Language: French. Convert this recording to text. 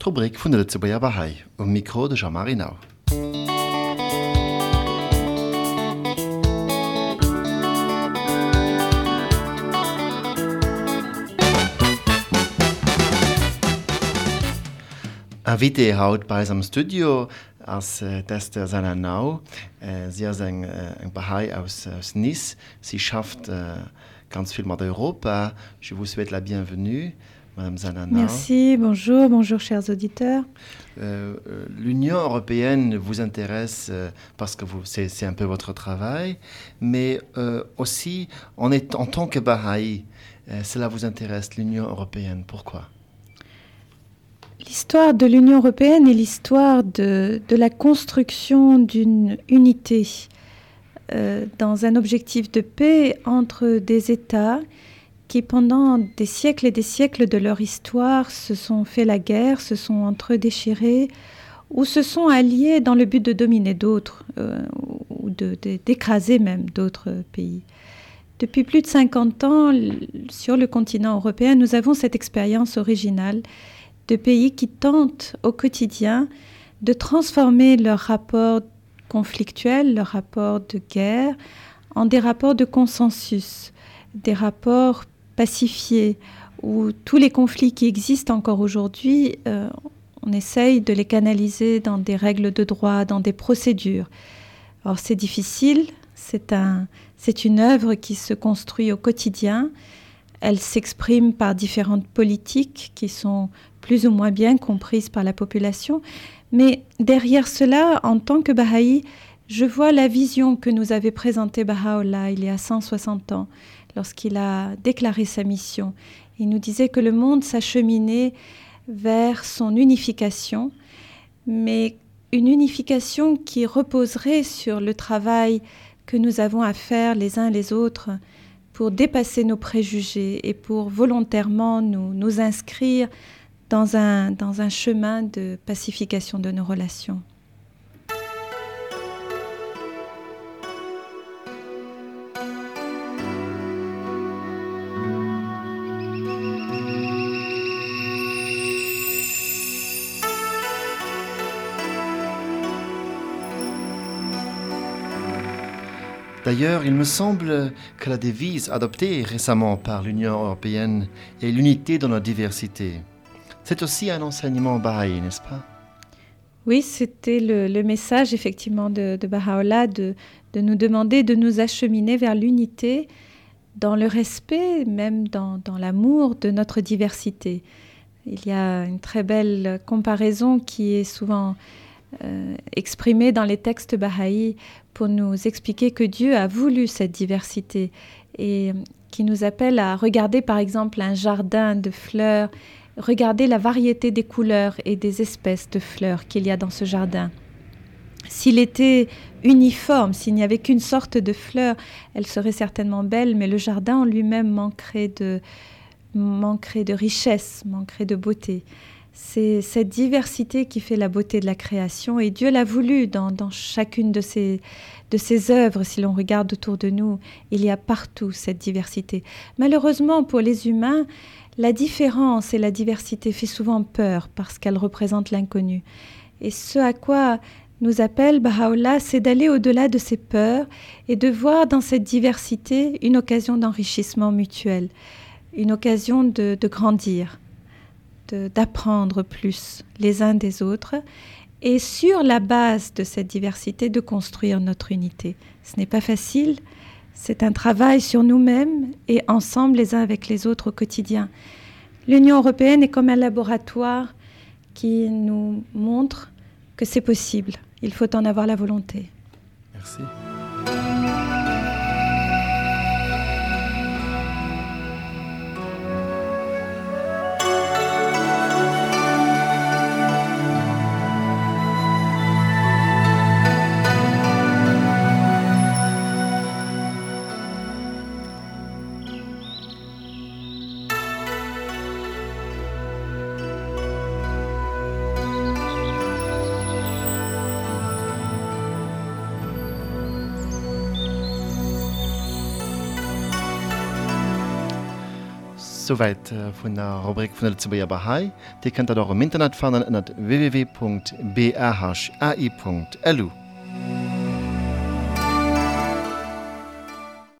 Trobrik vun der Bayer Bahai um Jean-Marinau. A Witee haut bei am Studio als äh, Tester seiner Nau, äh, sie ist ein, äh, ein Bahai aus, aus Nice. sie schafft äh, ganz viel mit Europa, je vous souhaite la bienvenue. Madame Zanana. Merci, bonjour, bonjour chers auditeurs. Euh, euh, L'Union européenne vous intéresse euh, parce que c'est un peu votre travail, mais euh, aussi en, est, en tant que Baha'i, euh, cela vous intéresse, l'Union européenne. Pourquoi? L'histoire de l'Union européenne est l'histoire de, de la construction d'une unité euh, dans un objectif de paix entre des États qui, pendant des siècles et des siècles de leur histoire, se sont fait la guerre, se sont entre déchirés ou se sont alliés dans le but de dominer d'autres euh, ou d'écraser même d'autres pays. Depuis plus de 50 ans, sur le continent européen, nous avons cette expérience originale de pays qui tentent au quotidien de transformer leurs rapports conflictuels, leurs rapports de guerre, en des rapports de consensus, des rapports pacifiés, où tous les conflits qui existent encore aujourd'hui, euh, on essaye de les canaliser dans des règles de droit, dans des procédures. Alors c'est difficile, c'est un, une œuvre qui se construit au quotidien. Elle s'exprime par différentes politiques qui sont plus ou moins bien comprises par la population. Mais derrière cela, en tant que Baha'i, je vois la vision que nous avait présentée Baha'u'llah il y a 160 ans, lorsqu'il a déclaré sa mission. Il nous disait que le monde s'acheminait vers son unification, mais une unification qui reposerait sur le travail que nous avons à faire les uns les autres pour dépasser nos préjugés et pour volontairement nous, nous inscrire dans un, dans un chemin de pacification de nos relations. D'ailleurs, il me semble que la devise adoptée récemment par l'Union européenne est l'unité dans la diversité. C'est aussi un enseignement Baha'i, n'est-ce pas? Oui, c'était le, message effectivement de, de de, nous demander de nous acheminer vers l'unité dans le respect, même dans, l'amour de notre diversité. Il y a une très belle comparaison qui est souvent exprimée dans les textes Baha'i pour nous expliquer que Dieu a voulu cette diversité et qui nous appelle à regarder par exemple un jardin de fleurs, regarder la variété des couleurs et des espèces de fleurs qu'il y a dans ce jardin. S'il était uniforme, s'il n'y avait qu'une sorte de fleur, elle serait certainement belle, mais le jardin en lui-même manquerait de, manquerait de richesse, manquerait de beauté. C'est cette diversité qui fait la beauté de la création et Dieu l'a voulu dans, chacune de ses, ses œuvres. Si l'on regarde autour de nous, il y a partout cette diversité. Malheureusement, pour les humains, la différence et la diversité fait souvent peur parce qu'elle représente l'inconnu. Et ce à quoi nous appelle Baha'u'llah, c'est d'aller au-delà de ces peurs et de voir dans cette diversité une occasion d'enrichissement mutuel, une occasion de, grandir, d'apprendre plus les uns des autres et sur la base de cette diversité de construire notre unité. Ce n'est pas facile, c'est un travail sur nous-mêmes et ensemble les uns avec les autres au quotidien. L'Union européenne est comme un laboratoire qui nous montre que c'est possible. Il faut en avoir la volonté. Merci. Soweit äh, vun der Rubrik vun der Zubayer Bahai. Di könnt dat auch im Internet fannen www.brhai.lu.